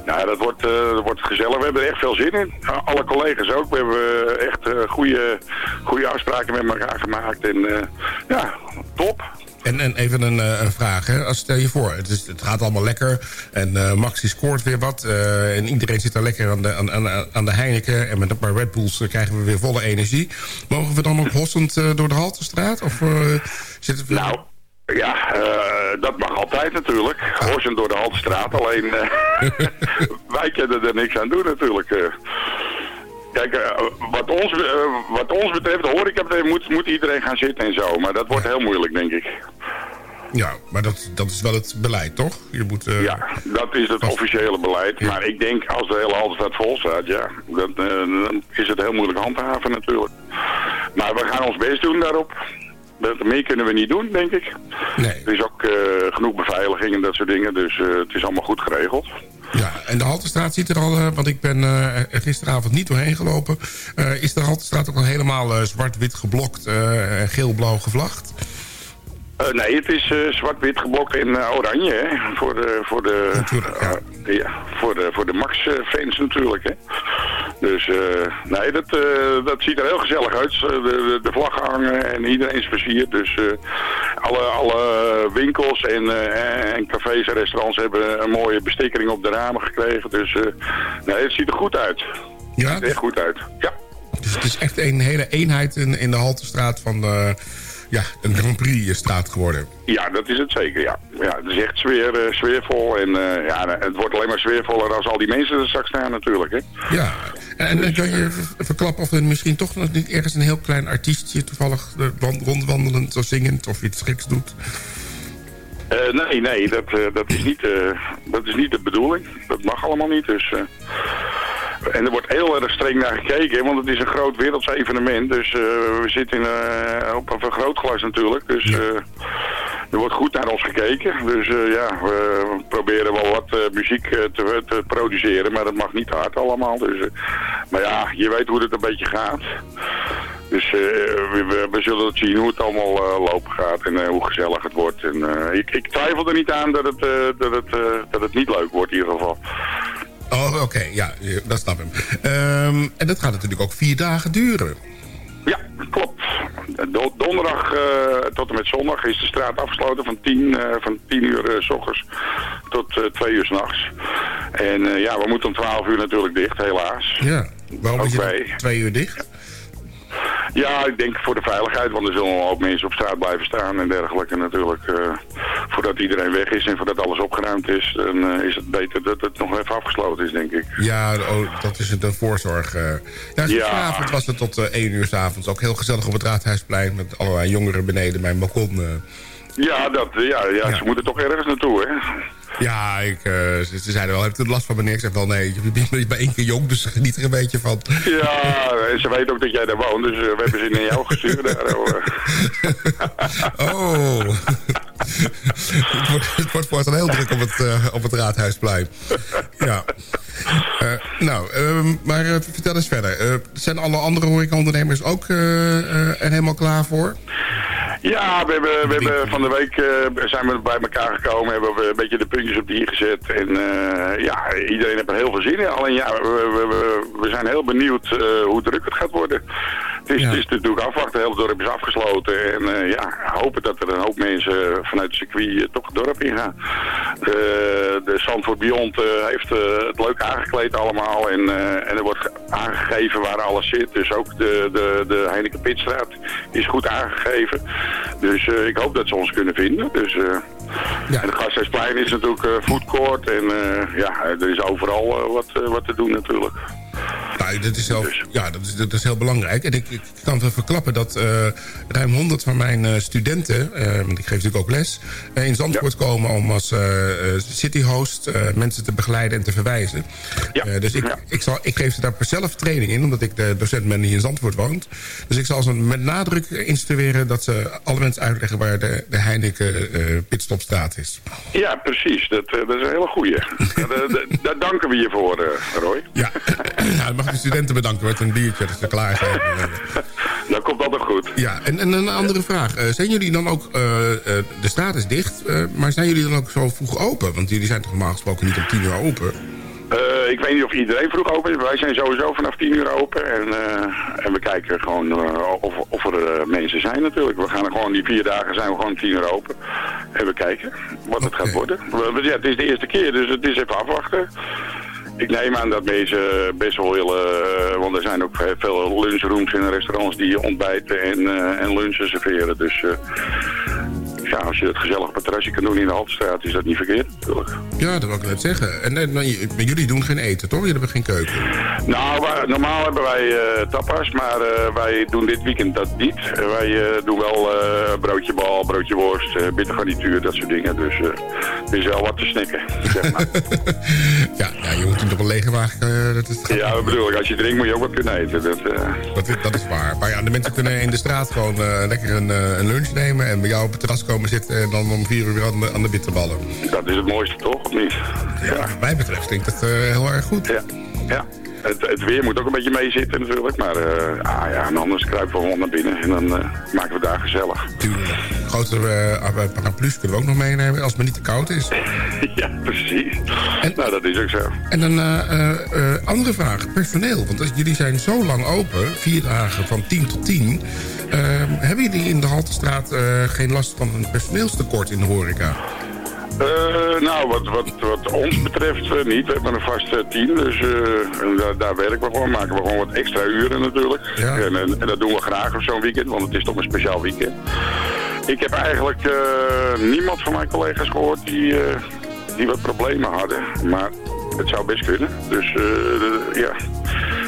nou, dat wordt, dat wordt gezellig. We hebben er echt veel zin in. Alle collega's ook. We hebben echt goede, goede afspraken met elkaar gemaakt. En ja, top. En, en even een, eh, een vraag. Hè. Als stel je voor, het, is, het gaat allemaal lekker. En eh Maxi scoort weer wat. eh, en iedereen zit daar lekker aan de, aan, aan, aan de Heineken. En met een paar Red Bulls krijgen we weer volle energie. Mogen we dan ook hossend door de Haltestraat? Of zitten we... Nou, ja, dat mag altijd natuurlijk. Horsen door de Haltestraat. Alleen (laughs) wij kunnen er niks aan doen natuurlijk. Kijk, eh, wat, ons, eh, wat ons betreft, de horeca moet, moet iedereen gaan zitten en zo. Maar dat wordt heel moeilijk, denk ik. Ja, maar dat, dat is wel het beleid, toch? Je moet, eh, Ja, dat is het officiële beleid. Maar ik denk, als de hele Haltestraat vol staat, ja, dan, dan is het heel moeilijk handhaven natuurlijk. Maar we gaan ons best doen daarop. Dat- Meer kunnen we niet doen, denk ik. Nee. Er is ook genoeg beveiliging en dat soort dingen, dus het is allemaal goed geregeld. Ja, en de Haltestraat ziet er al, eh, want ik ben eh, er gisteravond niet doorheen gelopen. eh, is de Haltestraat ook al helemaal zwart-wit geblokt en geel-blauw gevlacht? Eh, nee, het is eh, zwart-wit geblokt in eh, oranje, hè. Voor de, voor de, ja, voor de, voor de Max-fans natuurlijk, hè. Dus, nee, dat, dat ziet er heel gezellig uit. De, de, de vlaggen hangen en iedereen is versierd. Dus alle, alle winkels en, en cafés en restaurants hebben een mooie bestikkering op de ramen gekregen. Dus, nee, het ziet er goed uit. Ja? Het ziet er echt goed uit, ja. Dus het is echt een hele eenheid in, in de Haltestraat van eh, ja, een Grand Prix straat geworden. Ja, dat is het zeker, ja. ja het is echt sfeer, eh, sfeervol en eh, ja, het wordt alleen maar sfeervoller als al die mensen er straks staan natuurlijk, hè. Ja, en, en kan je ver- verklappen of er misschien toch nog niet ergens een heel klein artiestje toevallig rond- rondwandelend of zingend of iets geks doet? Nee, nee, dat, dat, is niet, dat is niet de bedoeling. Dat mag allemaal niet, dus... en er wordt heel erg streng naar gekeken, want het is een groot werelds evenement. Dus eh, we zitten in, eh, op een vergrootglas natuurlijk. Dus eh, er wordt goed naar ons gekeken. Dus ja, we proberen wel wat muziek te, te produceren, maar dat mag niet hard allemaal. Dus, maar ja, je weet hoe het een beetje gaat. Dus we, we, zullen het zien hoe het allemaal lopen gaat en hoe gezellig het wordt. En, ik, ik twijfel er niet aan dat het, dat, het, dat het niet leuk wordt in ieder geval. Oh, oké, ja, eh, dat snap ik. Ehm, en dat gaat natuurlijk ook vier dagen duren. Ja, klopt. Do- donderdag eh, tot en met zondag is de straat afgesloten van 10, eh, van 10 uur eh, s ochtends tot eh 2 uur s'nachts. En eh, ja, we moeten om 12 uur natuurlijk dicht, helaas. Ja, waarom is het twee uur dicht? Ja, ik denk voor de veiligheid, want er zullen ook mensen op straat blijven staan en dergelijke natuurlijk. eh, voordat iedereen weg is en voordat alles opgeruimd is, dan eh, is het beter dat het nog even afgesloten is, denk ik. Ja, oh, dat is het een voorzorg. eh. Ja, gisteravond was het tot eh 1 uur s'avonds ook heel gezellig op het Raadhuisplein... met allerlei jongeren beneden mijn balkon. Ja, dat, ja, ja, ze moeten toch ergens naartoe, hè? Ja, ik, eh, ze, ze zeiden wel, heb je last van meneer? Ik zeg wel, nee, je bent maar één keer jong, dus geniet er een beetje van. Ja, ze weten ook dat jij daar woont, dus eh, we hebben ze naar jou gestuurd. (laughs) Daar. Oh. (laughs) het, wordt, het wordt voortaan heel druk op het, eh, op het Raadhuisplein. Ja. Eh, nou, ehm, maar eh, vertel eens verder. Zijn alle andere horecaondernemers ook er helemaal klaar voor? Ja, we hebben, we hebben van de week zijn we bij elkaar gekomen, hebben we een beetje de puntjes op de i gezet. En ja, iedereen heeft er heel veel zin in. Alleen ja, we, we, zijn heel benieuwd hoe druk het gaat worden. Het is, het is natuurlijk afwachten, het hele dorp is afgesloten. En ja, hopen dat er een hoop mensen vanuit het circuit eh, toch het dorp ingaan. De, de Zandvoort Beyond eh, heeft eh, het leuk aangekleed allemaal. En, eh, en er wordt ge- aangegeven waar alles zit. Dus ook de, de, de Heineken Pitstraat is goed aangegeven. Dus eh, ik hoop dat ze ons kunnen vinden. Dus, eh, En het Gasthuisplein is natuurlijk eh food court. En eh, ja, er is overal eh, wat, eh, wat te doen natuurlijk. Nou, dat is, heel, ja, dat, is, dat is heel belangrijk. En ik, ik kan wel verklappen dat eh, ruim 100 van mijn eh, studenten... eh, want ik geef natuurlijk ook les... in Zandvoort komen om als cityhost mensen te begeleiden en te verwijzen. Dus ik, ik, zal, ik geef ze daar zelf training in... omdat ik de docent ben die in Zandvoort woont. Dus ik zal ze met nadruk instrueren... dat ze alle mensen uitleggen waar de, de Heineken Pitstopstraat is. Ja, precies. Dat, dat is een hele goeie. (laughs) daar, daar- daar danken we je voor, Roy. Ja. (laughs) (clears throat) ja, dan mag de studenten bedanken met een biertje dat ze klaar zijn. Dat komt altijd goed. Ja, en, en een andere vraag. Eh, zijn jullie dan ook... eh, eh, de straat is dicht, maar zijn jullie dan ook zo vroeg open? Want jullie zijn toch normaal gesproken niet om tien uur open? Ik weet niet of iedereen vroeg open is. maar Wij zijn sowieso vanaf 10 uur open. En, en we kijken gewoon of, of er mensen zijn natuurlijk. We gaan er gewoon die vier dagen zijn we gewoon 10 uur open. En we kijken wat het gaat worden. We- ja, het is de eerste keer, dus het is even afwachten. Ik neem aan dat mensen best wel willen, eh, want er zijn ook veel lunchrooms in restaurants die ontbijten en, eh, en lunchen serveren. Dus eh, ja, als je het gezellig op het terrasje kan doen in de Haltestraat, is dat niet verkeerd natuurlijk. Ja, dat wil ik net zeggen. En, en, maar jullie doen geen eten, toch? Jullie hebben geen keuken. Nou, wij- normaal hebben wij eh, tapas, maar eh, wij doen dit weekend dat niet. Wij eh, doen wel broodje bal, broodje worst, bittergarnituur, dat soort dingen. Dus er is wel wat te snacken, zeg maar. (laughs) Ja, ja je moet niet op een lege wagen. dat is, ja, dat bedoel ik. Als je drinkt moet je ook wat kunnen eten. Dat, dat, is, dat is waar. Maar ja, de mensen kunnen in de straat gewoon lekker een, een lunch nemen... en bij jou op het terras komen zitten en dan om vier uur weer aan de, aan de bitterballen. dat is het mooiste toch, of niet? Ja, wat mij betreft klinkt dat eh, heel erg goed. Ja, ja. Het, het weer moet ook een beetje meezitten natuurlijk. Maar eh, ah, ja, en anders kruipen we gewoon naar binnen en dan eh, maken we daar gezellig. Grotere uh, paraplu's kunnen we ook nog meenemen als het maar niet te koud is. (laughs) ja, precies. nou, dat is ook zo. En een eh, eh, eh, andere vraag, personeel. Want als, jullie zijn zo lang open, vier dagen van 10 tot 10... eh, hebben jullie in de Haltestraat eh, geen last van een personeelstekort in de horeca? Eh, nou, wat, wat, wat ons betreft eh, niet. We hebben een vast team, dus daar, daar werken we gewoon. Maken we gewoon wat extra uren natuurlijk. En, en, en dat doen we graag op zo'n weekend, want het is toch een speciaal weekend. Ik heb eigenlijk niemand van mijn collega's gehoord die, die wat problemen hadden. Maar het zou best kunnen. Dus ja.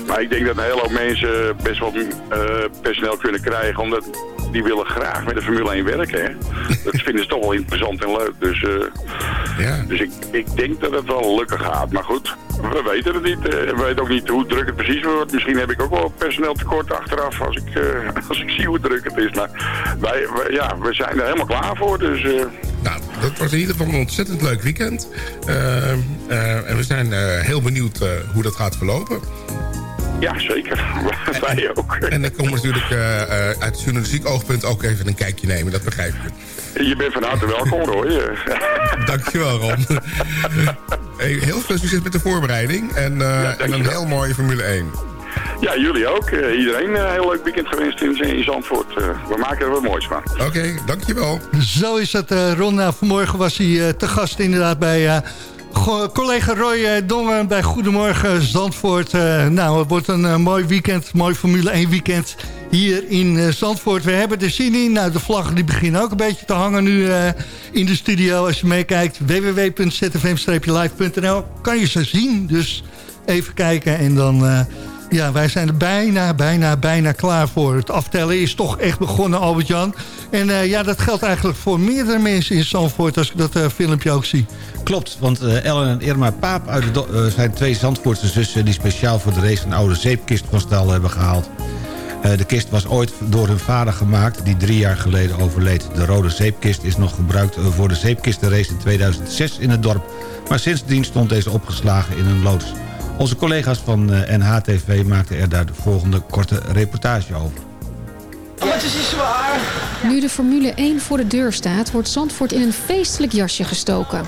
Maar ik denk dat een hele hoop mensen best wel eh, personeel kunnen krijgen. Omdat die willen graag met de Formule 1 werken. Hè? (laughs) Dat vinden ze toch wel interessant en leuk. Dus, eh, dus ik, ik denk dat het wel lukken gaat. Maar goed, we weten het niet. Eh, we weten ook niet hoe druk het precies wordt. Misschien heb ik ook wel personeel tekort achteraf als ik, (laughs) als ik zie hoe druk het is. Maar wij, wij- ja, we zijn er helemaal klaar voor. Dus, Nou, dat wordt in ieder geval een ontzettend leuk weekend. En we zijn heel benieuwd hoe dat gaat verlopen. Ja, zeker. (laughs) wij ook. En dan komen we natuurlijk eh, eh, uit journalistiek oogpunt ook even een kijkje nemen. Dat begrijp ik. Je bent van harte welkom, hoor. (laughs) Dankjewel, Ron. hey, heel veel succes met de voorbereiding. En, eh, en een heel mooie Formule 1. Ja, jullie ook. Eh, iedereen een heel leuk weekend gewenst in, in Zandvoort. We maken er wat moois van. Oké, dankjewel. Zo is het, eh, Ron. Nou, vanmorgen was hij eh, te gast inderdaad bij eh, collega Roy eh, Dongen bij Goedemorgen Zandvoort. Eh, nou, het wordt een eh, mooi weekend, mooi Formule 1 weekend hier in Zandvoort. We hebben er zin in. Nou, de vlaggen die beginnen ook een beetje te hangen nu in de studio. Als je meekijkt, www.zfm-live.nl kan je ze zien. Dus even kijken en dan... ja, wij zijn er bijna, bijna, bijna klaar voor. Het aftellen is toch echt begonnen, Albert-Jan. En ja, dat geldt eigenlijk voor meerdere mensen in Zandvoort... als ik dat filmpje ook zie. Klopt, want eh, Ellen en Irma Paap uit de eh, zijn twee Zandvoortse zussen... die speciaal voor de race een oude zeepkist van stal hebben gehaald. Eh, de kist was ooit door hun vader gemaakt, die drie jaar geleden overleed. De rode zeepkist is nog gebruikt voor de zeepkistenrace in 2006 in het dorp. Maar sindsdien stond deze opgeslagen in een loods. Onze collega's van NHTV maakten er daar de volgende korte reportage over. Maar het is zwaar. Nu de Formule 1 voor de deur staat, wordt Zandvoort in een feestelijk jasje gestoken.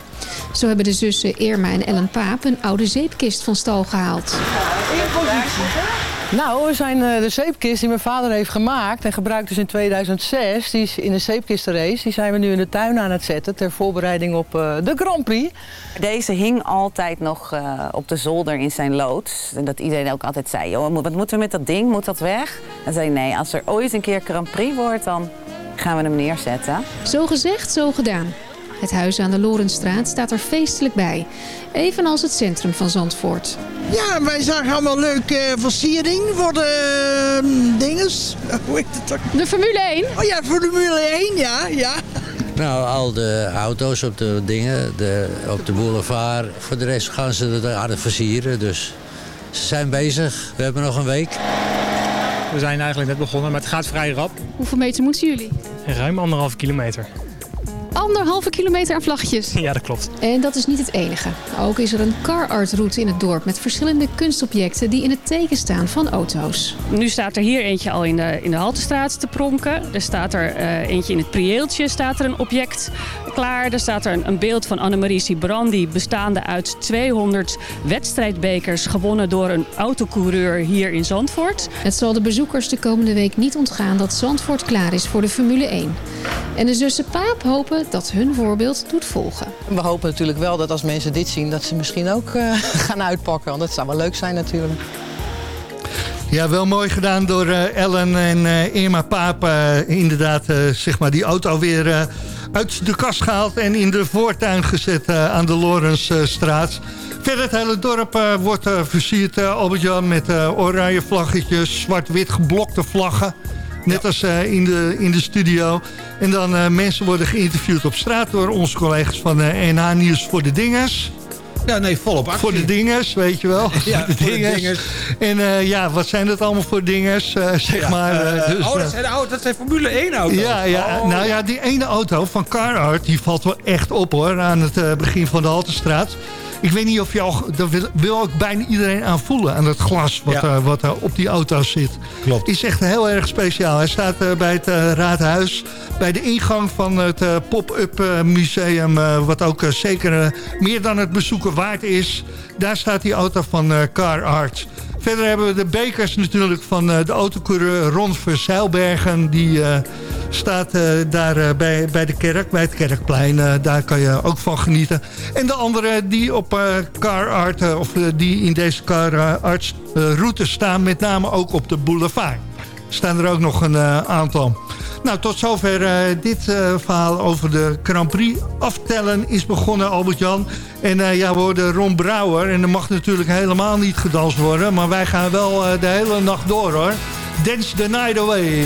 Zo hebben de zussen Irma en Ellen Paap een oude zeepkist van stal gehaald. Nou, we zijn eh, de zeepkist die mijn vader heeft gemaakt en gebruikt dus in 2006. Die is in de zeepkistenrace. Die zijn we nu in de tuin aan het zetten ter voorbereiding op eh, de Grand Prix. Deze hing altijd nog eh, op de zolder in zijn loods. En dat iedereen ook altijd zei, joh, wat moeten we met dat ding? Moet dat weg? En zei hij, nee, als er ooit een keer Grand Prix wordt, dan gaan we hem neerzetten. Zo gezegd, zo gedaan. Het huis aan de Lorenstraat staat er feestelijk bij. Evenals het centrum van Zandvoort. Ja, wij zagen allemaal leuke eh, versiering voor de uh, dinges. (laughs) Hoe heet het ook? De Formule 1? Oh ja, voor de Formule 1, ja, ja. Nou, al de auto's op de dingen, de, op de boulevard. Voor de rest gaan ze het het versieren. Dus ze zijn bezig. We hebben nog een week. We zijn eigenlijk net begonnen, maar het gaat vrij rap. Hoeveel meter moeten jullie? Ruim anderhalve kilometer. Anderhalve kilometer aan vlaggetjes. Ja, dat klopt. En dat is niet het enige. Ook is er een car art route in het dorp met verschillende kunstobjecten die in het teken staan van auto's. Nu staat er hier eentje al in de, in de Haltestraat te pronken. Er staat er eh, eentje in het prieeltje, staat er een object klaar. Er staat er een, een beeld van Annemarie Sibrandi bestaande uit 200 wedstrijdbekers gewonnen door een autocoureur hier in Zandvoort. Het zal de bezoekers de komende week niet ontgaan dat Zandvoort klaar is voor de Formule 1. En de zussen Paap hopen dat hun voorbeeld doet volgen. We hopen natuurlijk wel dat als mensen dit zien, dat ze misschien ook eh, (laughs) gaan uitpakken. Want dat zou wel leuk zijn natuurlijk. Ja, wel mooi gedaan door eh, Ellen en eh, Irma Paap. inderdaad, eh, zeg maar, die auto weer eh, uit de kast gehaald en in de voortuin gezet aan de Lorensstraat. Verder het hele dorp wordt versierd, Albert-Jan, met oranje vlaggetjes, zwart-wit geblokte vlaggen. Net als eh, in, de, in de studio. En dan eh, mensen worden geïnterviewd op straat door onze collega's van eh NH Nieuws voor de Dingers. Ja, nee, volop actie. Voor de dingers, weet je wel. (laughs) Ja, voor de dingers. En eh, ja, wat zijn dat allemaal voor dingers, eh, zeg Ja, maar. eh, eh, dus, oh, eh, dat zijn, oh, dat zijn Formule 1 auto's. ja, ja Oh, nou ja, die ene auto van Carhartt, die valt wel echt op hoor, aan het eh, begin van de Haltestraat. Ik weet niet of je al, daar wil, wil ook bijna iedereen aan voelen, aan dat glas wat, Ja. eh, wat er op die auto zit. Klopt. Is echt heel erg speciaal. Hij staat eh, bij het eh, raadhuis, bij de ingang van het eh, pop-up eh, museum, eh, wat ook eh, zeker eh, meer dan het bezoeken waard is. Daar staat die auto van eh Carhartt. Verder hebben we de bekers natuurlijk van eh, de autocoureur Ron Verzeilbergen. Die eh, staat eh, daar bij, bij de kerk, bij het kerkplein. Daar kan je ook van genieten. En de andere die op eh, of die in deze eh, route staan, met name ook op de boulevard. Staan er ook nog een eh, aantal. Nou, tot zover eh, dit eh, verhaal over de Grand Prix. Aftellen is begonnen, Albert-Jan. En eh, ja, we hoorden Ron Brouwer. En er mag natuurlijk helemaal niet gedanst worden. Maar wij gaan wel de hele nacht door, hoor. Dance the night away.